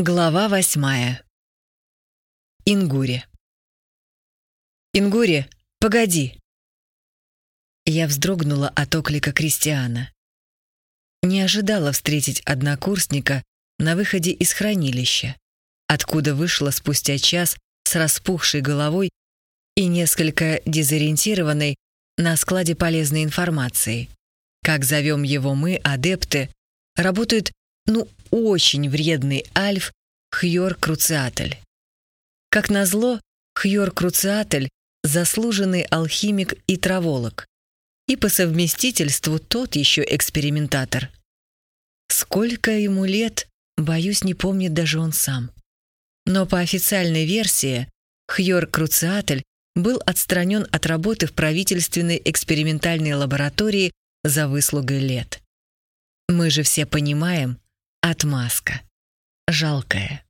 Глава восьмая. Ингури. «Ингури, погоди!» Я вздрогнула от оклика Кристиана. Не ожидала встретить однокурсника на выходе из хранилища, откуда вышла спустя час с распухшей головой и несколько дезориентированной на складе полезной информации. Как зовем его мы, адепты, работают ну, очень вредный альф Хьор Круциатель. Как назло, Хьор Круциатель — заслуженный алхимик и траволог. И по совместительству тот еще экспериментатор. Сколько ему лет, боюсь, не помнит даже он сам. Но по официальной версии, Хьор Круциатель был отстранен от работы в правительственной экспериментальной лаборатории за выслугой лет. Мы же все понимаем, Отмазка. Жалкая.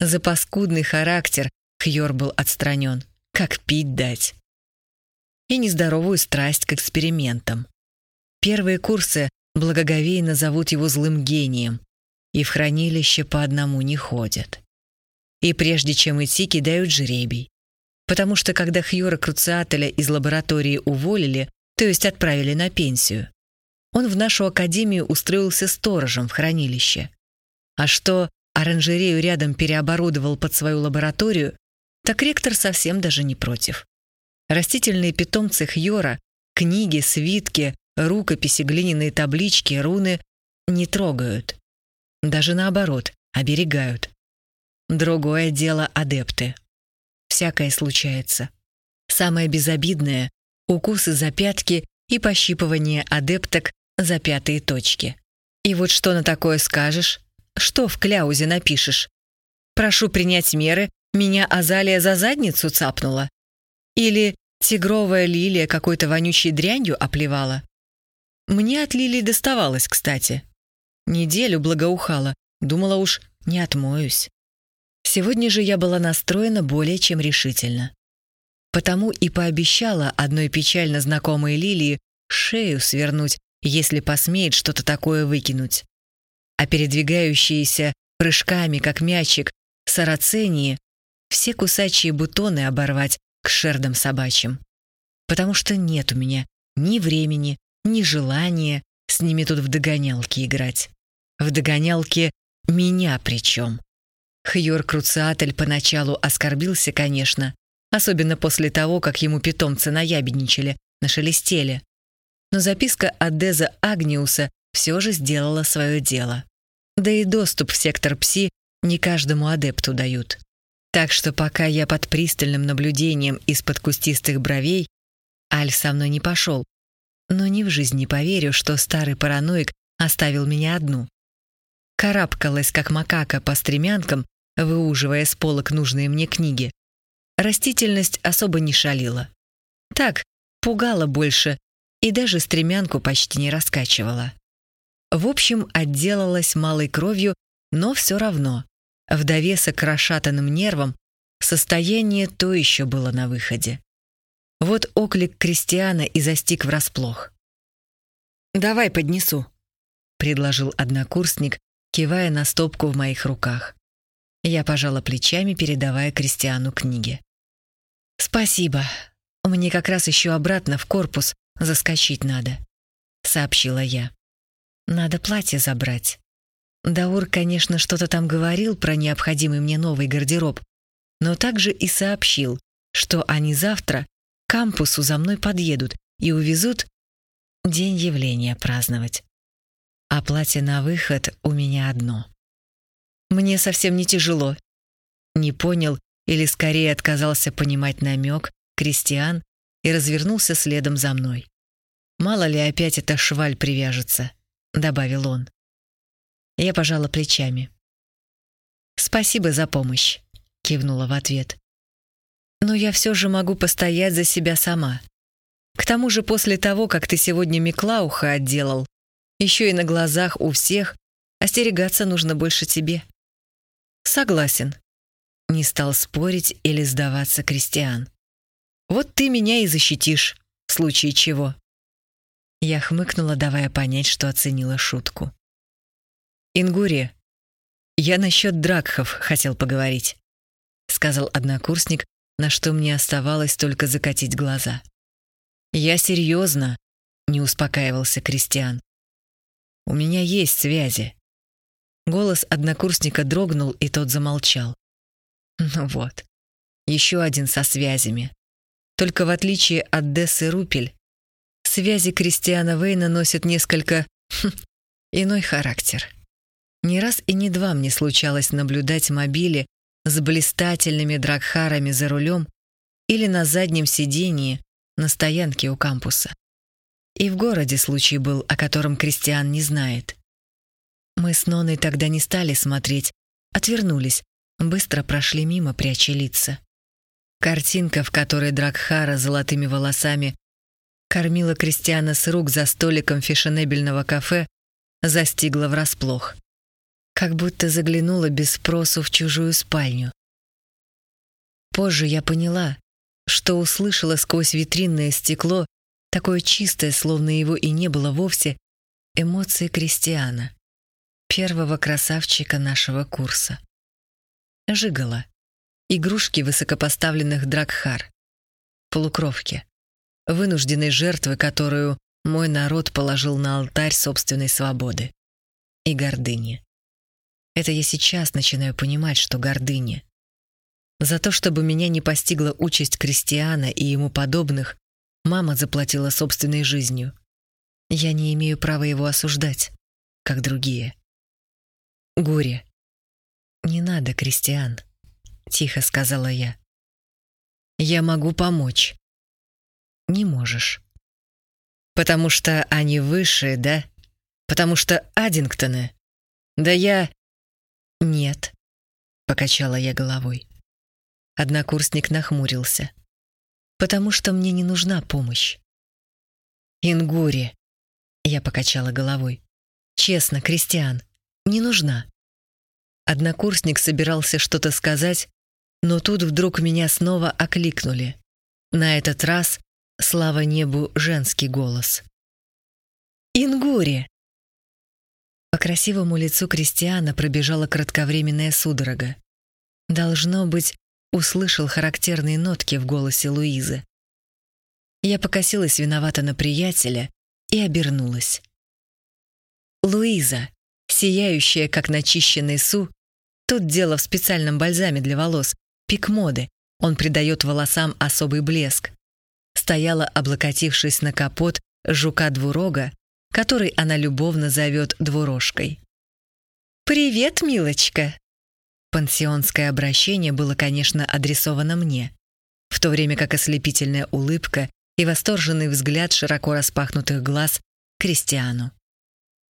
За паскудный характер Хьор был отстранен. Как пить дать. И нездоровую страсть к экспериментам. Первые курсы благоговейно зовут его злым гением, и в хранилище по одному не ходят. И прежде чем идти, кидают жребий. Потому что когда Хьора Круциателя из лаборатории уволили, то есть отправили на пенсию, он в нашу академию устроился сторожем в хранилище. А что оранжерею рядом переоборудовал под свою лабораторию, так ректор совсем даже не против. Растительные питомцы Хьора, книги, свитки, рукописи, глиняные таблички, руны не трогают. Даже наоборот, оберегают. Другое дело адепты. Всякое случается. Самое безобидное — укусы за пятки и пощипывание адепток за пятые точки. И вот что на такое скажешь? Что в кляузе напишешь? Прошу принять меры, меня Азалия за задницу цапнула? Или тигровая лилия какой-то вонючей дрянью оплевала? Мне от лилии доставалось, кстати. Неделю благоухала, думала уж, не отмоюсь. Сегодня же я была настроена более чем решительно. Потому и пообещала одной печально знакомой лилии шею свернуть если посмеет что-то такое выкинуть. А передвигающиеся прыжками, как мячик, сарацении, все кусачие бутоны оборвать к шердам собачьим. Потому что нет у меня ни времени, ни желания с ними тут в догонялки играть. В догонялке меня причем. Хьор Круциатель поначалу оскорбился, конечно, особенно после того, как ему питомцы наябедничали, нашелестели но записка от Деза Агниуса все же сделала свое дело. Да и доступ в сектор Пси не каждому адепту дают. Так что пока я под пристальным наблюдением из-под кустистых бровей, Аль со мной не пошел. Но ни в жизни не поверю, что старый параноик оставил меня одну. Карабкалась, как макака, по стремянкам, выуживая с полок нужные мне книги. Растительность особо не шалила. Так, пугала больше, и даже стремянку почти не раскачивала. В общем, отделалась малой кровью, но все равно, в довесок к расшатанным нервам, состояние то еще было на выходе. Вот оклик Кристиана и застиг врасплох. «Давай поднесу», — предложил однокурсник, кивая на стопку в моих руках. Я пожала плечами, передавая Кристиану книги. «Спасибо. Мне как раз еще обратно в корпус Заскочить надо», — сообщила я. «Надо платье забрать». Даур, конечно, что-то там говорил про необходимый мне новый гардероб, но также и сообщил, что они завтра к кампусу за мной подъедут и увезут день явления праздновать. А платье на выход у меня одно. Мне совсем не тяжело. Не понял или скорее отказался понимать намек Кристиан и развернулся следом за мной. «Мало ли опять эта шваль привяжется», — добавил он. Я пожала плечами. «Спасибо за помощь», — кивнула в ответ. «Но я все же могу постоять за себя сама. К тому же после того, как ты сегодня Миклауха отделал, еще и на глазах у всех остерегаться нужно больше тебе». «Согласен», — не стал спорить или сдаваться Кристиан. Вот ты меня и защитишь, в случае чего». Я хмыкнула, давая понять, что оценила шутку. «Ингури, «Я насчет Дракхов хотел поговорить», — сказал однокурсник, на что мне оставалось только закатить глаза. «Я серьезно», — не успокаивался Кристиан. «У меня есть связи». Голос однокурсника дрогнул, и тот замолчал. Ну вот, еще один со связями. Только в отличие от Дессы Рупель, связи Кристиана Вейна носят несколько хм, иной характер. Не раз и не два мне случалось наблюдать мобили с блистательными дракхарами за рулем или на заднем сидении на стоянке у кампуса. И в городе случай был, о котором Кристиан не знает. Мы с Ноной тогда не стали смотреть, отвернулись, быстро прошли мимо, пряча лица. Картинка, в которой Дракхара золотыми волосами кормила Кристиана с рук за столиком фешенебельного кафе, застигла врасплох. Как будто заглянула без спросу в чужую спальню. Позже я поняла, что услышала сквозь витринное стекло, такое чистое, словно его и не было вовсе, эмоции Кристиана, первого красавчика нашего курса. Жигала. Игрушки высокопоставленных дракхар. Полукровки. Вынужденной жертвы, которую мой народ положил на алтарь собственной свободы. И гордыни. Это я сейчас начинаю понимать, что гордыня. За то, чтобы меня не постигла участь крестьяна и ему подобных, мама заплатила собственной жизнью. Я не имею права его осуждать, как другие. Горе. «Не надо, Кристиан», — тихо сказала я. «Я могу помочь». «Не можешь». «Потому что они выше, да? Потому что Аддингтоны? Да я...» «Нет», — покачала я головой. Однокурсник нахмурился. «Потому что мне не нужна помощь». «Ингури», — я покачала головой. «Честно, Кристиан, не нужна». Однокурсник собирался что-то сказать, но тут вдруг меня снова окликнули. На этот раз, слава небу, женский голос. «Ингури!» По красивому лицу Кристиана пробежала кратковременная судорога. Должно быть, услышал характерные нотки в голосе Луизы. Я покосилась виновато на приятеля и обернулась. Луиза, сияющая, как начищенный су, тут дело в специальном бальзаме для волос, пик моды, он придает волосам особый блеск. Стояла, облокотившись на капот жука-двурога, который она любовно зовет двурожкой. «Привет, милочка!» Пансионское обращение было, конечно, адресовано мне, в то время как ослепительная улыбка и восторженный взгляд широко распахнутых глаз — Кристиану.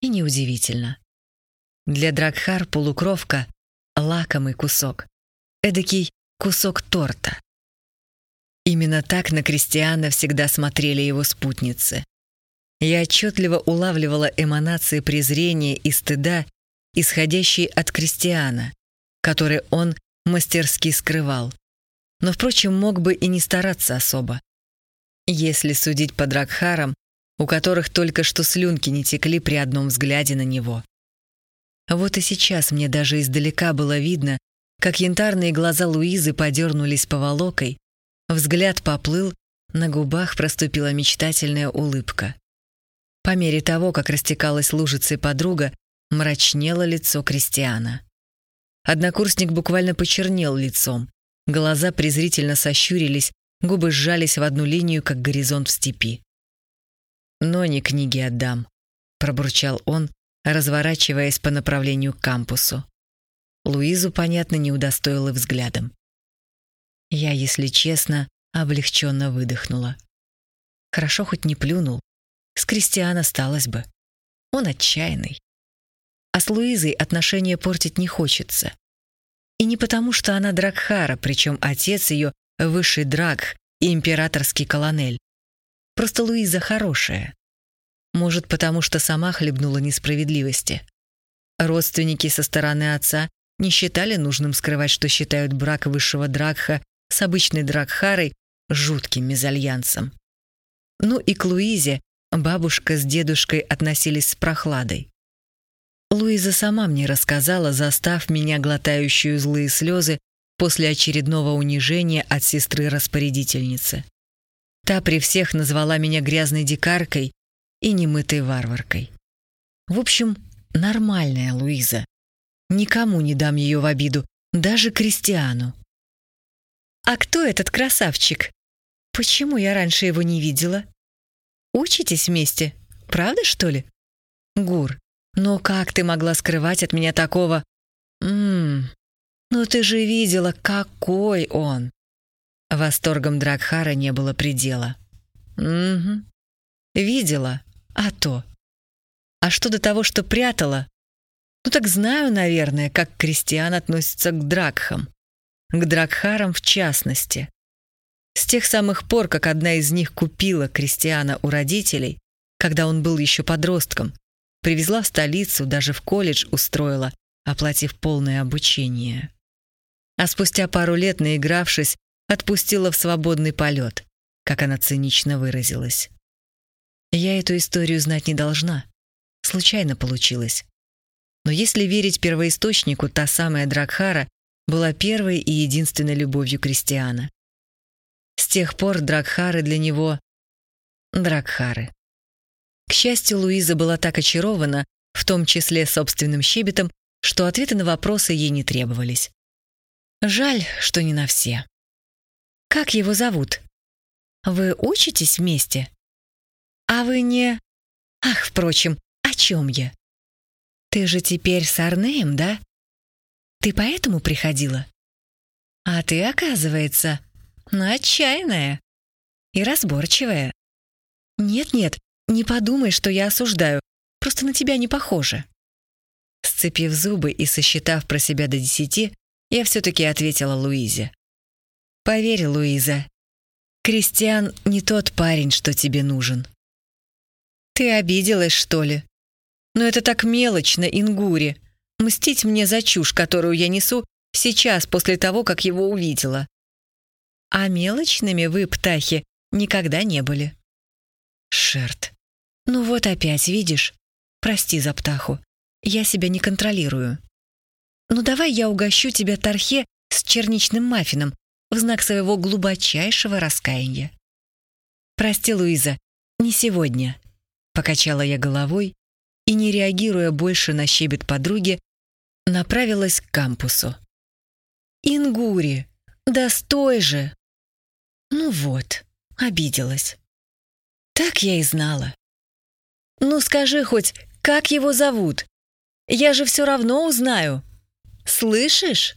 И неудивительно. Для Дракхар полукровка — лакомый кусок. Эдакий кусок торта. Именно так на Кристиана всегда смотрели его спутницы. Я отчетливо улавливала эманации презрения и стыда, исходящие от Кристиана, который он мастерски скрывал. Но, впрочем, мог бы и не стараться особо. Если судить по Дракхарам, у которых только что слюнки не текли при одном взгляде на него. Вот и сейчас мне даже издалека было видно, как янтарные глаза Луизы подернулись поволокой, взгляд поплыл, на губах проступила мечтательная улыбка. По мере того, как растекалась лужицей подруга, мрачнело лицо Кристиана. Однокурсник буквально почернел лицом. Глаза презрительно сощурились, губы сжались в одну линию, как горизонт в степи. «Но не книги отдам», — пробурчал он, разворачиваясь по направлению к кампусу. Луизу, понятно, не удостоила взглядом. Я, если честно, облегченно выдохнула. Хорошо хоть не плюнул. С Кристиана осталось бы. Он отчаянный. А с Луизой отношения портить не хочется. И не потому, что она Дракхара, причем отец ее — высший Дракх и императорский колонель. Просто Луиза хорошая. Может, потому что сама хлебнула несправедливости. Родственники со стороны отца не считали нужным скрывать, что считают брак высшего Дракха с обычной Дракхарой жутким мезальянсом. Ну и к Луизе бабушка с дедушкой относились с прохладой. Луиза сама мне рассказала, застав меня глотающую злые слезы после очередного унижения от сестры-распорядительницы. Та при всех назвала меня грязной дикаркой и немытой варваркой. В общем, нормальная Луиза. Никому не дам ее в обиду, даже Кристиану. «А кто этот красавчик? Почему я раньше его не видела? Учитесь вместе, правда, что ли? Гур, но как ты могла скрывать от меня такого? Ммм, ну ты же видела, какой он!» Восторгом Дракхара не было предела. «Угу. Видела, а то. А что до того, что прятала? Ну так знаю, наверное, как крестьян относятся к Дракхам. К Дракхарам в частности. С тех самых пор, как одна из них купила крестьяна у родителей, когда он был еще подростком, привезла в столицу, даже в колледж устроила, оплатив полное обучение. А спустя пару лет, наигравшись, отпустила в свободный полет, как она цинично выразилась. Я эту историю знать не должна. Случайно получилось. Но если верить первоисточнику, та самая Дракхара была первой и единственной любовью Кристиана. С тех пор Дракхары для него — Дракхары. К счастью, Луиза была так очарована, в том числе собственным щебетом, что ответы на вопросы ей не требовались. Жаль, что не на все. Как его зовут? Вы учитесь вместе? А вы не... Ах, впрочем, о чем я? Ты же теперь с Арнеем, да? Ты поэтому приходила? А ты, оказывается, отчаянная и разборчивая. Нет-нет, не подумай, что я осуждаю. Просто на тебя не похоже. Сцепив зубы и сосчитав про себя до десяти, я все-таки ответила Луизе. Поверь, Луиза, Кристиан не тот парень, что тебе нужен. Ты обиделась, что ли? Но это так мелочно, Ингури. Мстить мне за чушь, которую я несу сейчас, после того, как его увидела. А мелочными вы, птахи, никогда не были. Шерт. Ну вот опять, видишь? Прости за птаху. Я себя не контролирую. Ну давай я угощу тебя тархе с черничным маффином, в знак своего глубочайшего раскаяния. «Прости, Луиза, не сегодня», — покачала я головой и, не реагируя больше на щебет подруги, направилась к кампусу. «Ингури, да стой же!» Ну вот, обиделась. Так я и знала. «Ну скажи хоть, как его зовут? Я же все равно узнаю. Слышишь?»